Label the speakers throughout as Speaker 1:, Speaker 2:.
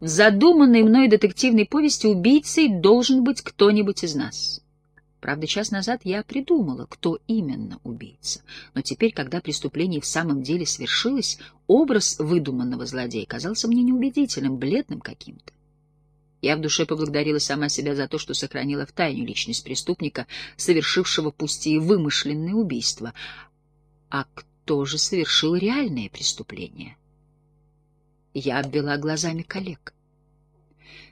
Speaker 1: В задуманной мной детективной повести убийцей должен быть кто-нибудь из нас. Правда, час назад я придумала, кто именно убийца. Но теперь, когда преступление в самом деле свершилось, образ выдуманного злодея казался мне неубедительным, бледным каким-то. Я в душе поблагодарила сама себя за то, что сохранила в тайне личность преступника, совершившего пусть и вымышленное убийство. А кто же совершил реальное преступление? Я обвела глазами коллег.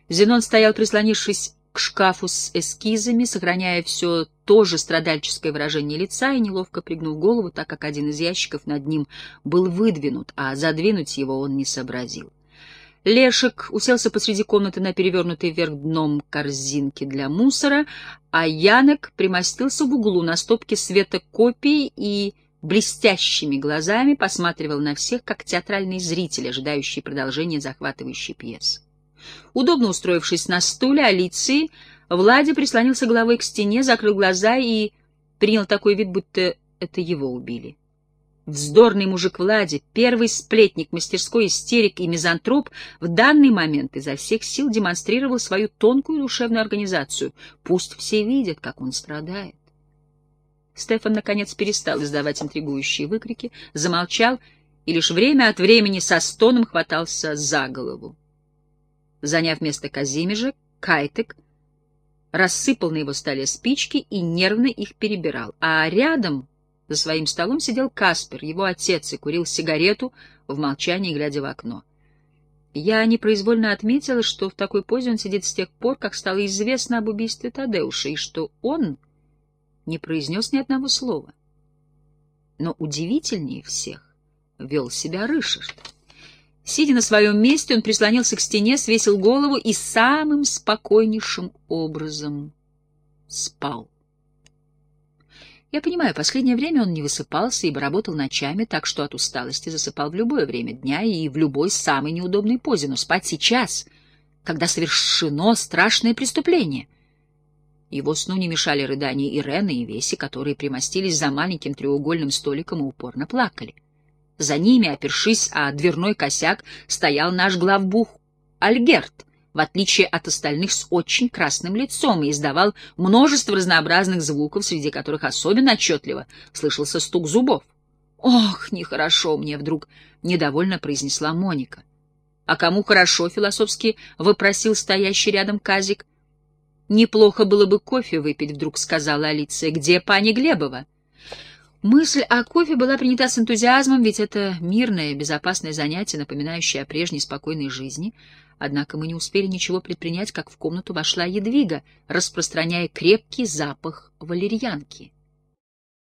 Speaker 1: Зенон стоял, прислонившись к шкафу с эскизами, сохраняя все то же страдальческое выражение лица и неловко пригнул голову, так как один из ящиков над ним был выдвинут, а задвинуть его он не сообразил. Лешек уселся посреди комнаты на перевернутой вверх дном корзинки для мусора, а Янек примостился в углу на стопке света копий и блестящими глазами посматривал на всех, как театральный зритель, ожидающий продолжения захватывающей пьесы. Удобно устроившись на стуле Алиции, Влади прислонился головой к стене, закрыл глаза и принял такой вид, будто это его убили. Вздорный мужик Влади, первый сплетник мастерской истерик и мизантроп, в данный момент изо всех сил демонстрировал свою тонкую душевную организацию. Пусть все видят, как он страдает. Стефан, наконец, перестал издавать интригующие выкрики, замолчал и лишь время от времени со стоном хватался за голову. Заняв место Казимежа, Кайтек рассыпал на его столе спички и нервно их перебирал, а рядом за своим столом сидел Каспер, его отец, и курил сигарету в молчании, глядя в окно. Я непроизвольно отметила, что в такой позе он сидит с тех пор, как стало известно об убийстве Тадеуша, и что он не произнес ни одного слова. Но удивительнее всех вел себя Рышерт. Сидя на своем месте, он прислонился к стене, свесил голову и самым спокойнейшим образом спал. Я понимаю, последнее время он не высыпался, ибо работал ночами, так что от усталости засыпал в любое время дня и в любой самой неудобной позе, но спать сейчас, когда совершено страшное преступление. Его сну не мешали рыдания Ирены и Веси, которые примостились за маленьким треугольным столиком и упорно плакали. За ними, опершись о дверной косяк, стоял наш главбух Альгерт, в отличие от остальных с очень красным лицом, и издавал множество разнообразных звуков, среди которых особенно отчетливо слышался стук зубов. «Ох, нехорошо мне вдруг!» — недовольно произнесла Моника. «А кому хорошо?» — философски вопросил стоящий рядом Казик. «Неплохо было бы кофе выпить», — вдруг сказала Алиция. «Где пани Глебова?» Мысль о кофе была принята с энтузиазмом, ведь это мирное, безопасное занятие, напоминающее о прежней спокойной жизни. Однако мы не успели ничего предпринять, как в комнату вошла Едвига, распространяя крепкий запах валерьянки.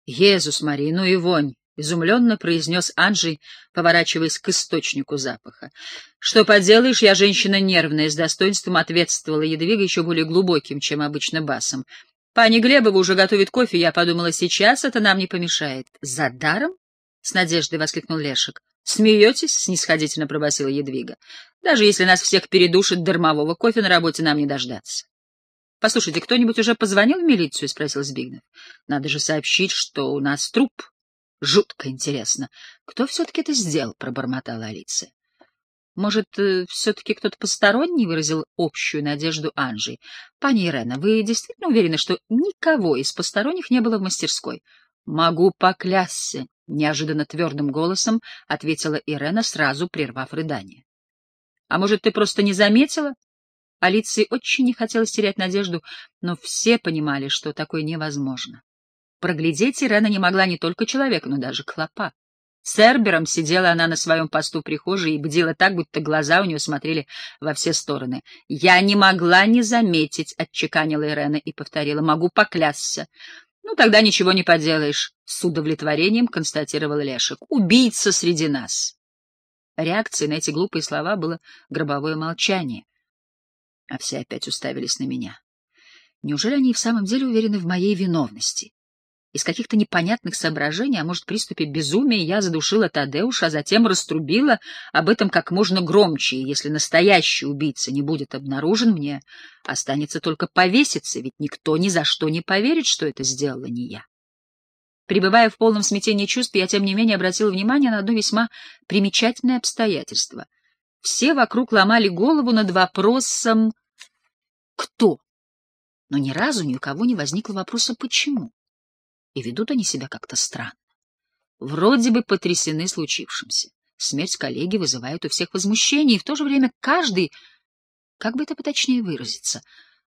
Speaker 1: «Езус Мария, ну и вонь!» — изумленно произнес Анджей, поворачиваясь к источнику запаха. «Что поделаешь, я женщина нервная», — с достоинством ответствовала Едвига еще более глубоким, чем обычно басом. Пани Глебова уже готовит кофе, я подумала, сейчас это нам не помешает. — За даром? — с надеждой воскликнул Лешек. — Смеетесь? — снисходительно пробасила Едвига. — Даже если нас всех передушит дармового кофе, на работе нам не дождаться. — Послушайте, кто-нибудь уже позвонил в милицию? — спросил Збигнев. — Надо же сообщить, что у нас труп. Жутко интересно. Кто все-таки это сделал? — пробормотала Алиция. Может, э, все-таки кто-то посторонний выразил общую надежду Анжи? Пани Ирена, вы действительно уверены, что никого из посторонних не было в мастерской? Могу поклясться, неожиданно твердым голосом ответила Ирена, сразу прервав рыдание. А может, ты просто не заметила? Алиции очень не хотелось терять надежду, но все понимали, что такое невозможно. Проглядеть Ирена не могла не только человека, но даже клопа. Цербером сидела она на своем посту прихожей и бдила так, будто глаза у нее смотрели во все стороны. «Я не могла не заметить», — отчеканила Ирена и повторила, — «могу поклясться». «Ну, тогда ничего не поделаешь», — с удовлетворением констатировал Лешек. «Убийца среди нас». Реакцией на эти глупые слова было гробовое молчание. А все опять уставились на меня. Неужели они в самом деле уверены в моей виновности? Из каких-то непонятных соображений, а может, приступе безумия, я задушила Тадеуша, а затем раструбила об этом как можно громче, и если настоящий убийца не будет обнаружен, мне останется только повеситься, ведь никто ни за что не поверит, что это сделала не я. Пребывая в полном смятении чувств, я, тем не менее, обратила внимание на одно весьма примечательное обстоятельство. Все вокруг ломали голову над вопросом «Кто?», но ни разу ни у кого не возникло вопроса «Почему?». И ведут они себя как-то странно. Вроде бы потрясены случившимся. Смерть коллеги вызывает у всех возмущение, и в то же время каждый, как бы это поточнее выразиться,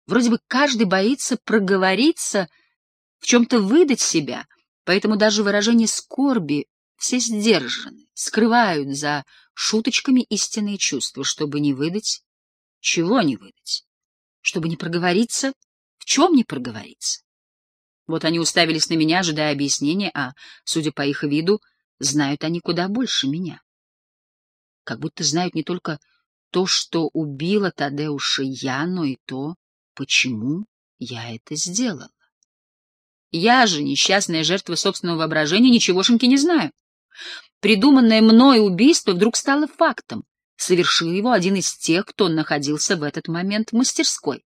Speaker 1: вроде бы каждый боится проговориться, в чем-то выдать себя, поэтому даже выражение скорби все сдержаны, скрывают за шуточками истинные чувства, чтобы не выдать, чего не выдать, чтобы не проговориться, в чем не проговориться. Вот они уставились на меня, ожидая объяснения, а, судя по их виду, знают они куда больше меня как будто знают не только то, что убила Тадеуша я, но и то, почему я это сделала. Я же, несчастная жертва собственного воображения, ничегошеньки не знаю. Придуманное мной убийство вдруг стало фактом. Совершил его один из тех, кто находился в этот момент в мастерской.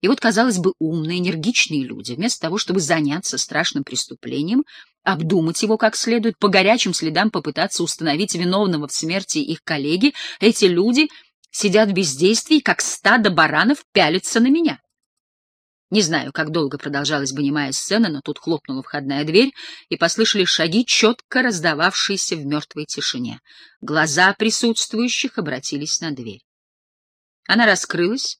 Speaker 1: И вот, казалось бы, умные, энергичные люди, вместо того, чтобы заняться страшным преступлением, обдумать его как следует, по горячим следам попытаться установить виновного в смерти их коллеги, эти люди сидят в бездействии, как стадо баранов пялятся на меня. Не знаю, как долго продолжалась бы немая сцена, но тут хлопнула входная дверь, и послышались шаги, четко раздававшиеся в мертвой тишине. Глаза присутствующих обратились на дверь. Она раскрылась,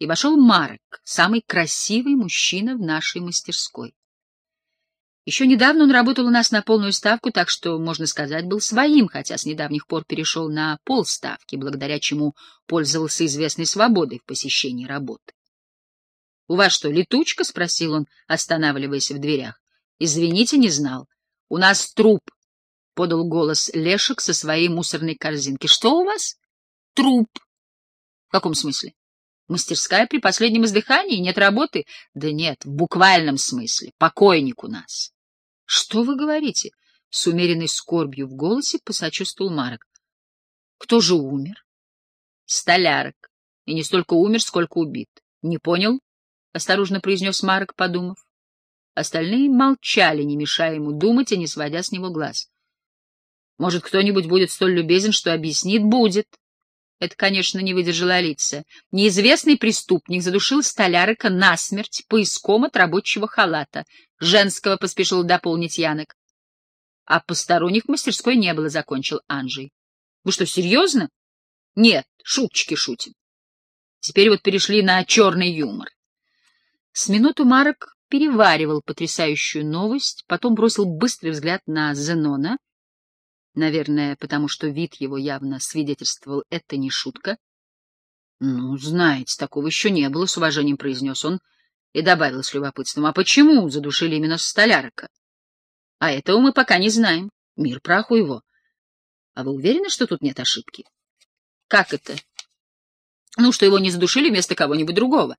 Speaker 1: и вошел Марек, самый красивый мужчина в нашей мастерской. Еще недавно он работал у нас на полную ставку, так что, можно сказать, был своим, хотя с недавних пор перешел на полставки, благодаря чему пользовался известной свободой в посещении работы. — У вас что, летучка? — спросил он, останавливаясь в дверях. — Извините, не знал. — У нас труп, — подал голос Лешек со своей мусорной корзинки. — Что у вас? — Труп. — В каком смысле? Мастерская при последнем издыхании? Нет работы? Да нет, в буквальном смысле. Покойник у нас. Что вы говорите? С умеренной скорбью в голосе посочувствовал Марок. Кто же умер? Столярок. И не столько умер, сколько убит. Не понял? Осторожно произнес Марок, подумав. Остальные молчали, не мешая ему думать и не сводя с него глаз. Может, кто-нибудь будет столь любезен, что объяснит? Будет. Это, конечно, не выдержала Алиция. Неизвестный преступник задушил столярика насмерть поиском от рабочего халата. Женского поспешил дополнить Янок. А посторонних в мастерской не было, закончил Анжей. Вы что, серьезно? Нет, шуточки шутим. Теперь вот перешли на черный юмор. С минуту Марок переваривал потрясающую новость, потом бросил быстрый взгляд на Зенона — Наверное, потому что вид его явно свидетельствовал, это не шутка. — Ну, знаете, такого еще не было, — с уважением произнес он и добавил с любопытством. — А почему задушили именно столярока? — А этого мы пока не знаем. Мир праху его. А вы уверены, что тут нет ошибки? — Как это? — Ну, что его не задушили вместо кого-нибудь другого.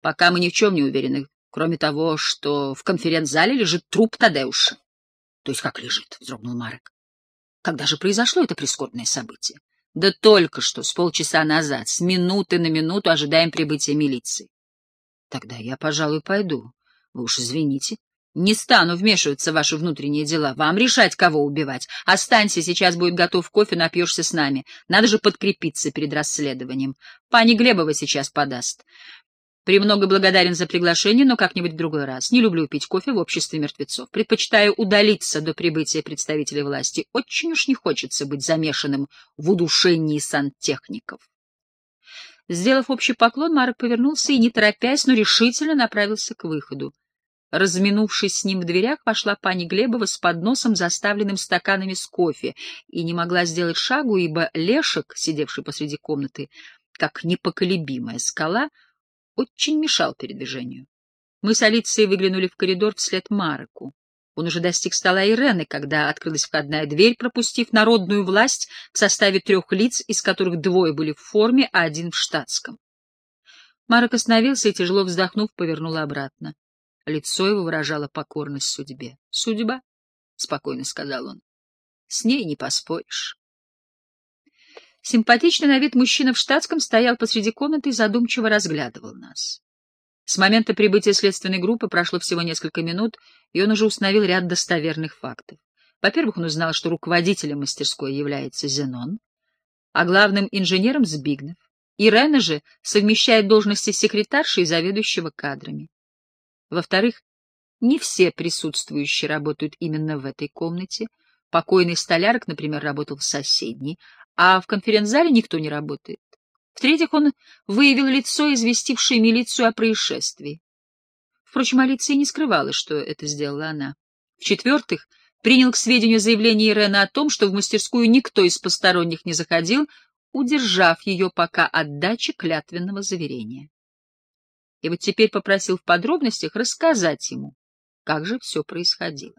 Speaker 1: Пока мы ни в чем не уверены, кроме того, что в конференц-зале лежит труп Тадеуша. — То есть как лежит? — вздрогнул Марек. Когда же произошло это прискорбное событие? Да только что, с полчаса назад, с минуты на минуту ожидаем прибытия милиции. Тогда я, пожалуй, пойду. Вы уж извините. Не стану вмешиваться в ваши внутренние дела. Вам решать, кого убивать. Останься, сейчас будет готов кофе, напьешься с нами. Надо же подкрепиться перед расследованием. Пани Глебова сейчас подаст. Премного благодарен за приглашение, но как-нибудь в другой раз. Не люблю пить кофе в обществе мертвецов. Предпочитаю удалиться до прибытия представителей власти. Очень уж не хочется быть замешанным в удушении сантехников. Сделав общий поклон, Марк повернулся и, не торопясь, но решительно направился к выходу. Разминувшись с ним в дверях, вошла пани Глебова с подносом, заставленным стаканами с кофе, и не могла сделать шагу, ибо Лешек, сидевший посреди комнаты, как непоколебимая скала, — очень мешал передвижению. Мы с Алицией выглянули в коридор вслед Мареку. Он уже достиг стола Ирены, когда открылась входная дверь, пропустив народную власть в составе трех лиц, из которых двое были в форме, а один в штатском. Марек остановился и, тяжело вздохнув, повернул обратно. Лицо его выражало покорность судьбе. — Судьба, — спокойно сказал он, — с ней не поспоришь. Симпатичный на вид мужчина в штатском стоял посреди комнаты и задумчиво разглядывал нас. С момента прибытия следственной группы прошло всего несколько минут, и он уже установил ряд достоверных фактов. Во-первых, он узнал, что руководителем мастерской является Зенон, а главным инженером Збигнев. Ирена же совмещает должности секретарши и заведующего кадрами. Во-вторых, не все присутствующие работают именно в этой комнате. Покойный столярок, например, работал в соседней, а в конференц-зале никто не работает. В-третьих, он выявил лицо, известившее милицию о происшествии. Впрочем, Алиция не скрывала, что это сделала она. В-четвертых, принял к сведению заявление Ирена о том, что в мастерскую никто из посторонних не заходил, удержав ее пока от дачи клятвенного заверения. И вот теперь попросил в подробностях рассказать ему, как же все происходило.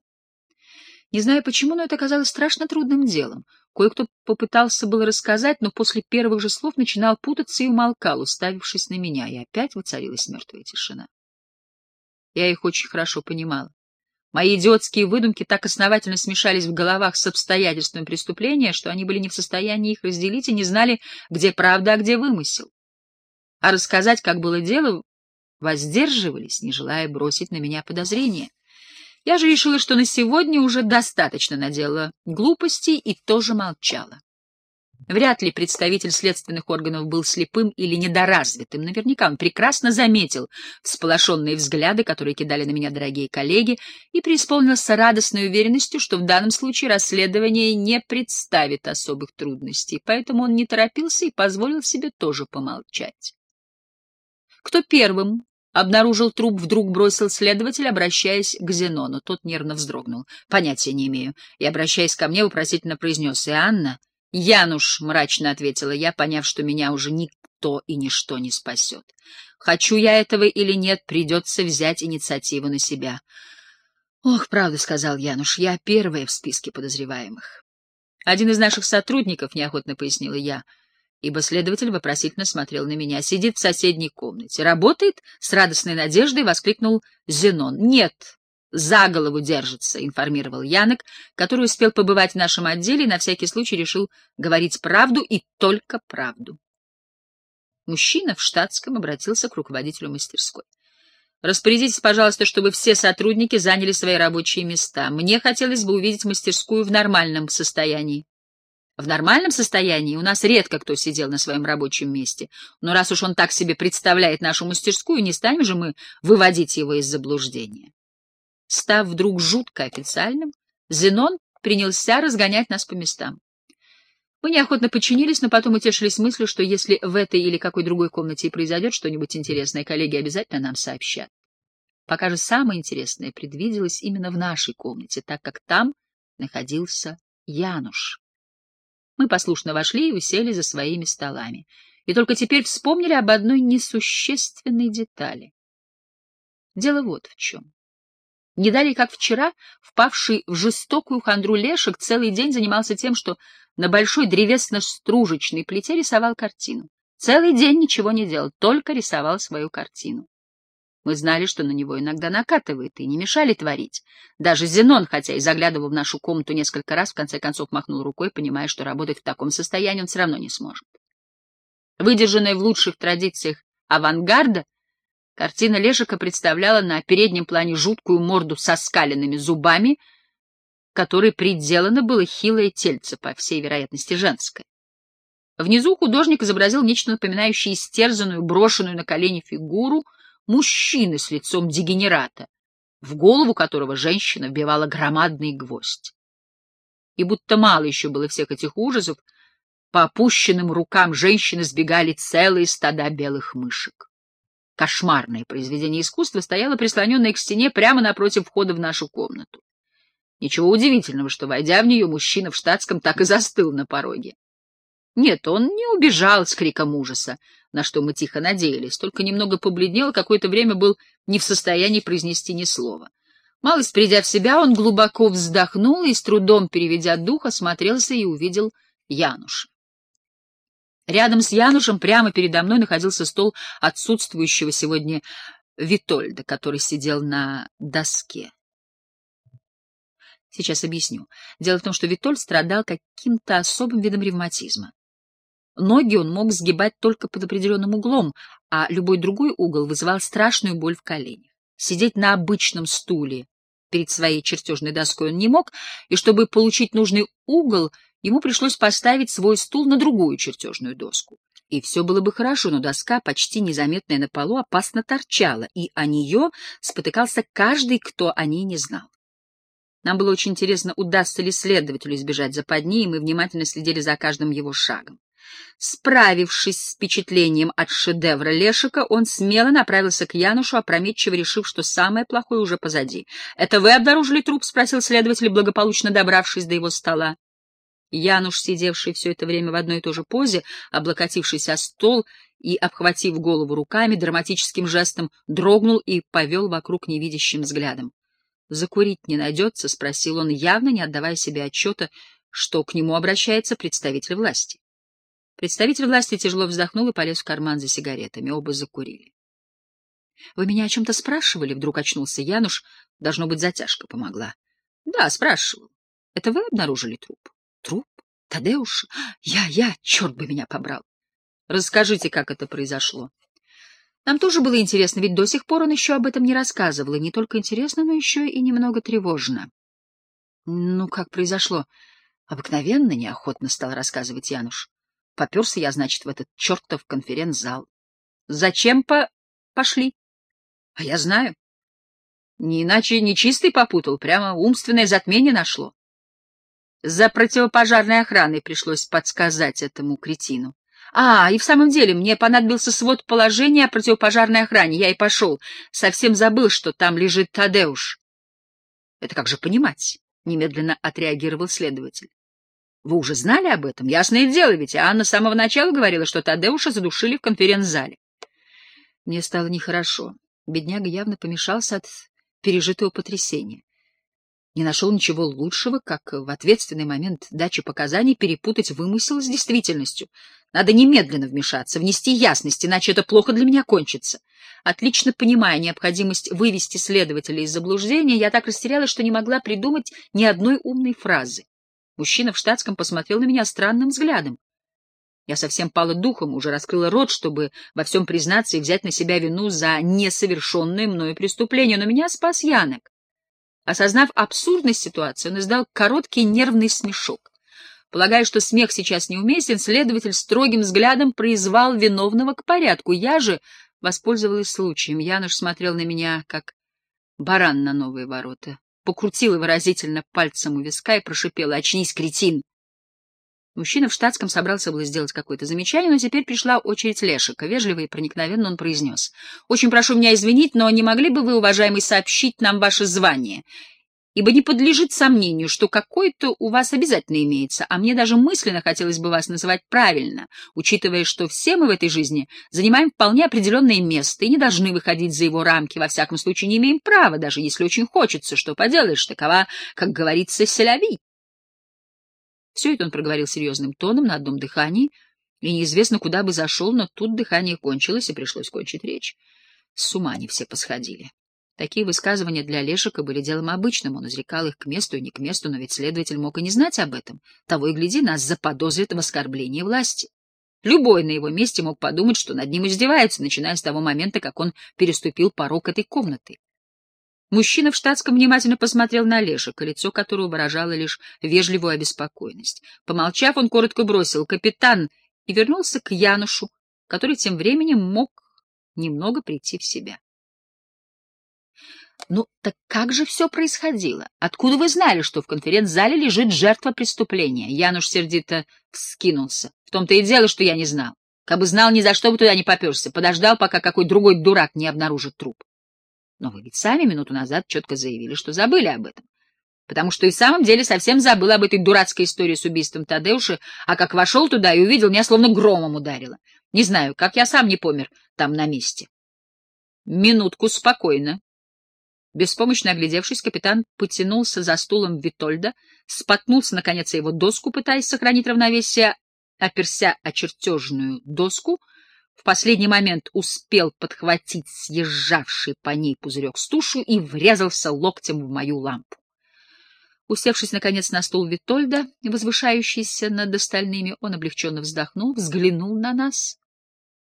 Speaker 1: Не знаю почему, но это оказалось страшно трудным делом. Кое-кто попытался было рассказать, но после первых же слов начинал путаться и умолкал, уставившись на меня, и опять воцарилась мертвая тишина. Я их очень хорошо понимала. Мои идиотские выдумки так основательно смешались в головах с обстоятельствами преступления, что они были не в состоянии их разделить и не знали, где правда, а где вымысел. А рассказать, как было дело, воздерживались, не желая бросить на меня подозрения. Я же решила, что на сегодня уже достаточно надела глупостей и тоже молчала. Вряд ли представитель следственных органов был слепым или недоразвитым. Наверняка он прекрасно заметил всполошенные взгляды, которые кидали на меня дорогие коллеги, и преисполнился радостной уверенностью, что в данном случае расследование не представит особых трудностей, поэтому он не торопился и позволил себе тоже помолчать. Кто первым обнаружил труп, вдруг бросил следователь, обращаясь к Зенону. Тот нервно вздрогнул. «Понятия не имею». И, обращаясь ко мне, вопросительно произнес. «И Анна?» «Януш», — мрачно ответила я, поняв, что меня уже никто и ничто не спасет. «Хочу я этого или нет, придется взять инициативу на себя». «Ох, правда», — сказал Януш, — «я первая в списке подозреваемых». «Один из наших сотрудников», — неохотно пояснила я, ибо следователь вопросительно смотрел на меня, — «сидит в соседней комнате. Работает?» — с радостной надеждой воскликнул Зенон. «Нет», за голову держится, — информировал Янок, который успел побывать в нашем отделе и на всякий случай решил говорить правду и только правду. Мужчина в штатском обратился к руководителю мастерской. «Распорядитесь, пожалуйста, чтобы все сотрудники заняли свои рабочие места. Мне хотелось бы увидеть мастерскую в нормальном состоянии». В нормальном состоянии у нас редко кто сидел на своем рабочем месте, но раз уж он так себе представляет нашу мастерскую, не станем же мы выводить его из заблуждения. Став вдруг жутко официальным, Зенон принялся разгонять нас по местам. Мы неохотно подчинились, но потом утешились мыслью, что если в этой или какой другой комнате произойдет что-нибудь интересное, коллеги обязательно нам сообщат. Пока же самое интересное предвиделось именно в нашей комнате, так как там находился Януш. Мы послушно вошли и усели за своими столами. И только теперь вспомнили об одной несущественной детали. Дело вот в чем. Не далее, как вчера, впавший в жестокую хандру Лешек целый день занимался тем, что на большой древесно-стружечной плите рисовал картину. Целый день ничего не делал, только рисовал свою картину. Мы знали, что на него иногда накатывает, и не мешали творить. Даже Зенон, хотя и заглядывал в нашу комнату несколько раз, в конце концов махнул рукой, понимая, что работать в таком состоянии он все равно не сможет. Выдержанная в лучших традициях авангарда, Картина Лешика представляла на переднем плане жуткую морду со скаленными зубами, которой приделано было хилое тельце, по всей вероятности женское. Внизу художник изобразил нечто напоминающее истерзанную, брошенную на колени фигуру мужчины с лицом дегенерата, в голову которого женщина вбивала громадный гвоздь. И будто мало еще было всех этих ужасов, по опущенным рукам женщины сбегали целые стада белых мышек кошмарное произведение искусства стояло прислоненное к стене прямо напротив входа в нашу комнату. Ничего удивительного, что, войдя в нее, мужчина в штатском так и застыл на пороге. Нет, он не убежал с криком ужаса, на что мы тихо надеялись, только немного побледнел, какое-то время был не в состоянии произнести ни слова. Малость придя в себя, он глубоко вздохнул и, с трудом переведя дух, осмотрелся и увидел Януша. Рядом с Янушем прямо передо мной находился стол отсутствующего сегодня Витольда, который сидел на доске. Сейчас объясню. Дело в том, что Витольд страдал каким-то особым видом ревматизма. Ноги он мог сгибать только под определенным углом, а любой другой угол вызывал страшную боль в коленях. Сидеть на обычном стуле перед своей чертежной доской он не мог, и чтобы получить нужный угол, ему пришлось поставить свой стул на другую чертежную доску. И все было бы хорошо, но доска, почти незаметная на полу, опасно торчала, и о нее спотыкался каждый, кто о ней не знал. Нам было очень интересно, удастся ли следователю избежать западни, и мы внимательно следили за каждым его шагом. Справившись с впечатлением от шедевра Лешика, он смело направился к Янушу, опрометчиво решив, что самое плохое уже позади. — Это вы обнаружили труп? — спросил следователь, благополучно добравшись до его стола. Януш, сидевший все это время в одной и той же позе, облокотившись о стол и обхватив голову руками, драматическим жестом дрогнул и повел вокруг невидящим взглядом. «Закурить не найдется?» — спросил он, явно не отдавая себе отчета, что к нему обращается представитель власти. Представитель власти тяжело вздохнул и полез в карман за сигаретами. Оба закурили. — Вы меня о чем-то спрашивали? — вдруг очнулся Януш. Должно быть, затяжка помогла. — Да, спрашивал. — Это вы обнаружили труп? — Труп? Тадеуш? Я, я, черт бы меня побрал. — Расскажите, как это произошло. Нам тоже было интересно, ведь до сих пор он еще об этом не рассказывал, и не только интересно, но еще и немного тревожно. — Ну, как произошло? Обыкновенно, неохотно стал рассказывать Януш. Поперся я, значит, в этот чертов конференц-зал. Зачем по... пошли? А я знаю. Не иначе нечистый попутал, прямо умственное затмение нашло. За противопожарной охраной пришлось подсказать этому кретину. А, и в самом деле, мне понадобился свод положения о противопожарной охране. Я и пошел. Совсем забыл, что там лежит Тадеуш. Это как же понимать? Немедленно отреагировал следователь. Вы уже знали об этом? Ясное дело, ведь Анна с самого начала говорила, что Тадеуша задушили в конференц-зале. Мне стало нехорошо. Бедняга явно помешался от пережитого потрясения. Не нашел ничего лучшего, как в ответственный момент дачи показаний перепутать вымысел с действительностью. Надо немедленно вмешаться, внести ясность, иначе это плохо для меня кончится. Отлично понимая необходимость вывести следователя из заблуждения, я так растерялась, что не могла придумать ни одной умной фразы. Мужчина в штатском посмотрел на меня странным взглядом. Я совсем пала духом, уже раскрыла рот, чтобы во всем признаться и взять на себя вину за несовершенное мною преступление, но меня спас Янок. Осознав абсурдность ситуации, он издал короткий нервный смешок. Полагая, что смех сейчас неуместен, следователь строгим взглядом произвал виновного к порядку. Я же воспользовалась случаем. Януш смотрел на меня, как баран на новые ворота покрутила выразительно пальцем у виска и прошипела «Очнись, кретин!». Мужчина в штатском собрался было сделать какое-то замечание, но теперь пришла очередь Лешика. Вежливо и проникновенно он произнес. «Очень прошу меня извинить, но не могли бы вы, уважаемый, сообщить нам ваше звание? Ибо не подлежит сомнению, что какой-то у вас обязательно имеется, а мне даже мысленно хотелось бы вас называть правильно, учитывая, что все мы в этой жизни занимаем вполне определенное место и не должны выходить за его рамки, во всяком случае не имеем права, даже если очень хочется, что поделаешь, такова, как говорится, селяви. Все это он проговорил серьезным тоном на одном дыхании, и неизвестно, куда бы зашел, но тут дыхание кончилось, и пришлось кончить речь. С ума они все посходили. Такие высказывания для Лешика были делом обычным, он изрекал их к месту и не к месту, но ведь следователь мог и не знать об этом. Того и гляди, нас заподозрит в оскорблении власти. Любой на его месте мог подумать, что над ним издеваются, начиная с того момента, как он переступил порог этой комнаты. Мужчина в штатском внимательно посмотрел на Лешика, лицо которого выражало лишь вежливую обеспокоенность. Помолчав, он коротко бросил «Капитан!» и вернулся к Янушу, который тем временем мог немного прийти в себя. Ну, так как же все происходило? Откуда вы знали, что в конференц-зале лежит жертва преступления? Януш сердито вскинулся. В том-то и дело, что я не знал. Как бы знал, ни за что бы туда не поперся. Подождал, пока какой другой дурак не обнаружит труп. Но вы ведь сами минуту назад четко заявили, что забыли об этом. Потому что и в самом деле совсем забыл об этой дурацкой истории с убийством Тадеуша, а как вошел туда и увидел, меня словно громом ударило. Не знаю, как я сам не помер там на месте. Минутку спокойно, Беспомощно оглядевшись, капитан потянулся за стулом Витольда, споткнулся, наконец, его доску, пытаясь сохранить равновесие, оперся о чертежную доску, в последний момент успел подхватить съезжавший по ней пузырек с тушу и врезался локтем в мою лампу. Усевшись, наконец, на стул Витольда, возвышающийся над остальными, он облегченно вздохнул, взглянул на нас,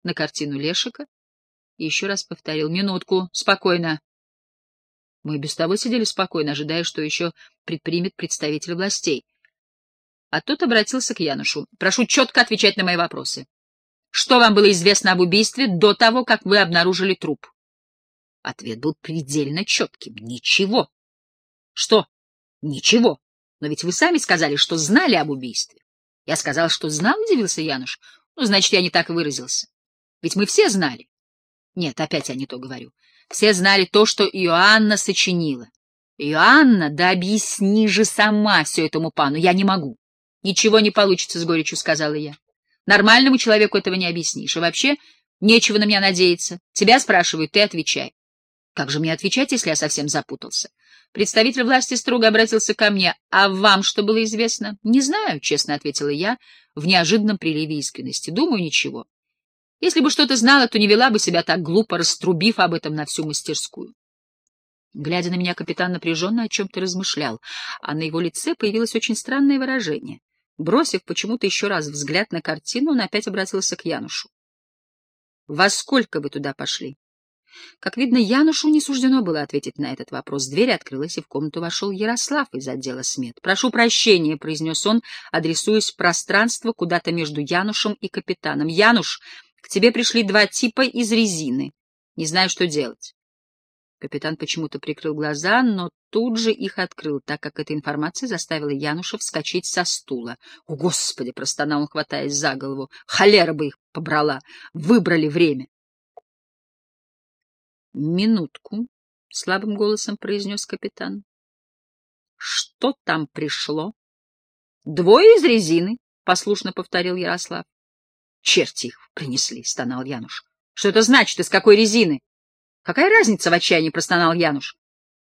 Speaker 1: на картину Лешика, и еще раз повторил «Минутку, спокойно, мы без того сидели спокойно, ожидая, что еще предпримет представитель властей. А тот обратился к Янушу. «Прошу четко отвечать на мои вопросы. Что вам было известно об убийстве до того, как вы обнаружили труп?» Ответ был предельно четким. «Ничего». «Что?» «Ничего. Но ведь вы сами сказали, что знали об убийстве». «Я сказал, что знал», — удивился Януш. «Ну, значит, я не так выразился. Ведь мы все знали». «Нет, опять я не то говорю. Все знали то, что Иоанна сочинила. Иоанна, да объясни же сама все этому пану, я не могу. Ничего не получится, с горечью сказала я. Нормальному человеку этого не объяснишь. И вообще, нечего на меня надеяться. Тебя спрашивают, ты отвечай. Как же мне отвечать, если я совсем запутался? Представитель власти строго обратился ко мне. А вам что было известно? Не знаю, честно ответила я в неожиданном приливе искренности. Думаю, ничего. Если бы что-то знала, то не вела бы себя так глупо, раструбив об этом на всю мастерскую. Глядя на меня, капитан напряженно о чем-то размышлял, а на его лице появилось очень странное выражение. Бросив почему-то еще раз взгляд на картину, он опять обратился к Янушу. — Во сколько вы туда пошли? Как видно, Янушу не суждено было ответить на этот вопрос. Дверь открылась, и в комнату вошел Ярослав из отдела смет. «Прошу прощения», — произнес он, адресуясь в пространство куда-то между Янушем и капитаном. «Януш, к тебе пришли два типа из резины. Не знаю, что делать». Капитан почему-то прикрыл глаза, но тут же их открыл, так как эта информация заставила Януша вскочить со стула. «О, Господи!» — простонал он, хватаясь за голову. «Холера бы их побрала! Выбрали время!» «Минутку», — слабым голосом произнес капитан. «Что там пришло?» «Двое из резины», — послушно повторил Ярослав. «Черти их принесли», — стонал Януш. «Что это значит? Из какой резины?» Какая разница, в отчаянии простонал Януш.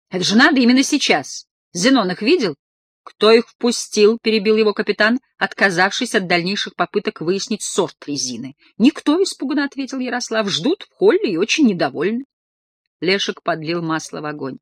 Speaker 1: Это же надо именно сейчас. Зенон их видел? Кто их впустил, перебил его капитан, отказавшись от дальнейших попыток выяснить сорт резины. Никто, испуганно ответил Ярослав, ждут в холле и очень недовольны. Лешек подлил масло в огонь.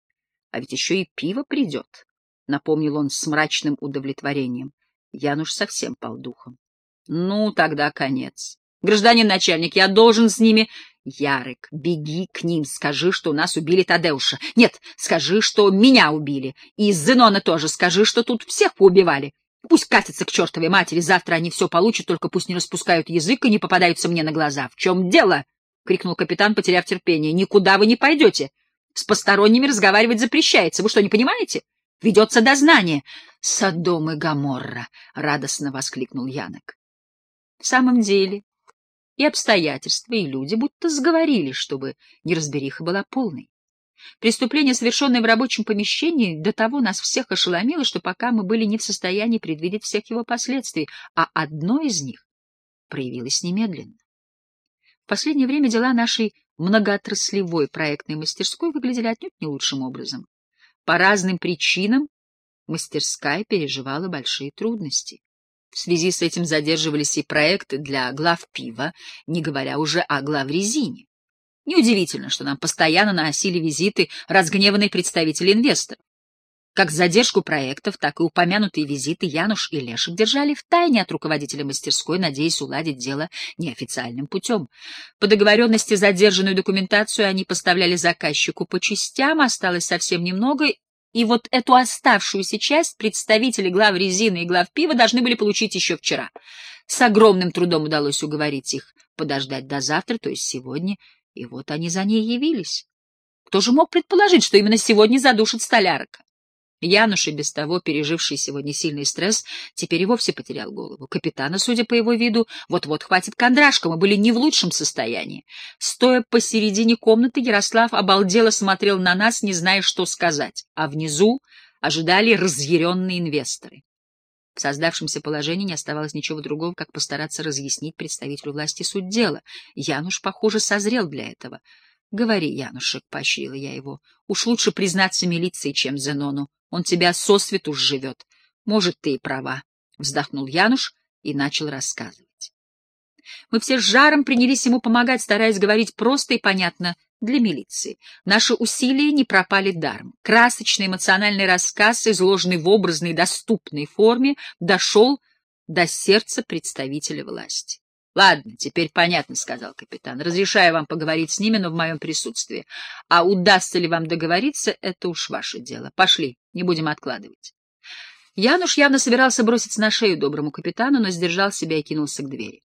Speaker 1: А ведь еще и пиво придет, напомнил он с мрачным удовлетворением. Януш совсем пал духом. Ну, тогда конец. Гражданин начальник, я должен с ними... Ярик, беги к ним, скажи, что у нас убили Тадеуша. Нет, скажи, что меня убили. И Зенона тоже скажи, что тут всех поубивали. Пусть катятся к чертовой матери, завтра они все получат, только пусть не распускают язык и не попадаются мне на глаза. В чем дело? — крикнул капитан, потеряв терпение. — Никуда вы не пойдете. С посторонними разговаривать запрещается. Вы что, не понимаете? Ведется дознание. — Содом и Гоморра! — радостно воскликнул Янок. В самом деле, и обстоятельства, и люди будто сговорились, чтобы неразбериха была полной. Преступление, совершенное в рабочем помещении, до того нас всех ошеломило, что пока мы были не в состоянии предвидеть всех его последствий, а одно из них проявилось немедленно. В последнее время дела нашей многоотраслевой проектной мастерской выглядели отнюдь не лучшим образом. По разным причинам мастерская переживала большие трудности. В связи с этим задерживались и проекты для глав пива, не говоря уже о главрезине. Неудивительно, что нам постоянно наносили визиты разгневанные представители инвесторов. Как задержку проектов, так и упомянутые визиты Януш и Лешек держали в тайне от руководителя мастерской, надеясь уладить дело неофициальным путем. По договоренности задержанную документацию они поставляли заказчику по частям, осталось совсем немного, и вот эту оставшуюся часть представители глав резины и глав пива должны были получить еще вчера. С огромным трудом удалось уговорить их подождать до завтра, то есть сегодня, и вот они за ней явились. Кто же мог предположить, что именно сегодня задушит столярка? Януш, и без того переживший сегодня сильный стресс, теперь и вовсе потерял голову. Капитана, судя по его виду, вот-вот хватит кондрашка, мы были не в лучшем состоянии. Стоя посередине комнаты, Ярослав обалдело смотрел на нас, не зная, что сказать, а внизу ожидали разъяренные инвесторы. В создавшемся положении не оставалось ничего другого, как постараться разъяснить представителю власти суть дела. Януш, похоже, созрел для этого. — Говори, Янушек, — поощрила я его. — Уж лучше признаться милиции, чем Зенону. Он тебя сосвету живет. Может, ты и права. Вздохнул Януш и начал рассказывать. Мы все с жаром принялись ему помогать, стараясь говорить просто и понятно для милиции. Наши усилия не пропали даром. Красочный эмоциональный рассказ, изложенный в образной доступной форме, дошел до сердца представителя власти. — Ладно, теперь понятно, — сказал капитан. — Разрешаю вам поговорить с ними, но в моем присутствии. А удастся ли вам договориться, это уж ваше дело. Пошли, не будем откладывать. Януш явно собирался броситься на шею доброму капитану, но сдержал себя и кинулся к двери.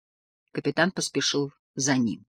Speaker 1: Капитан поспешил за ним.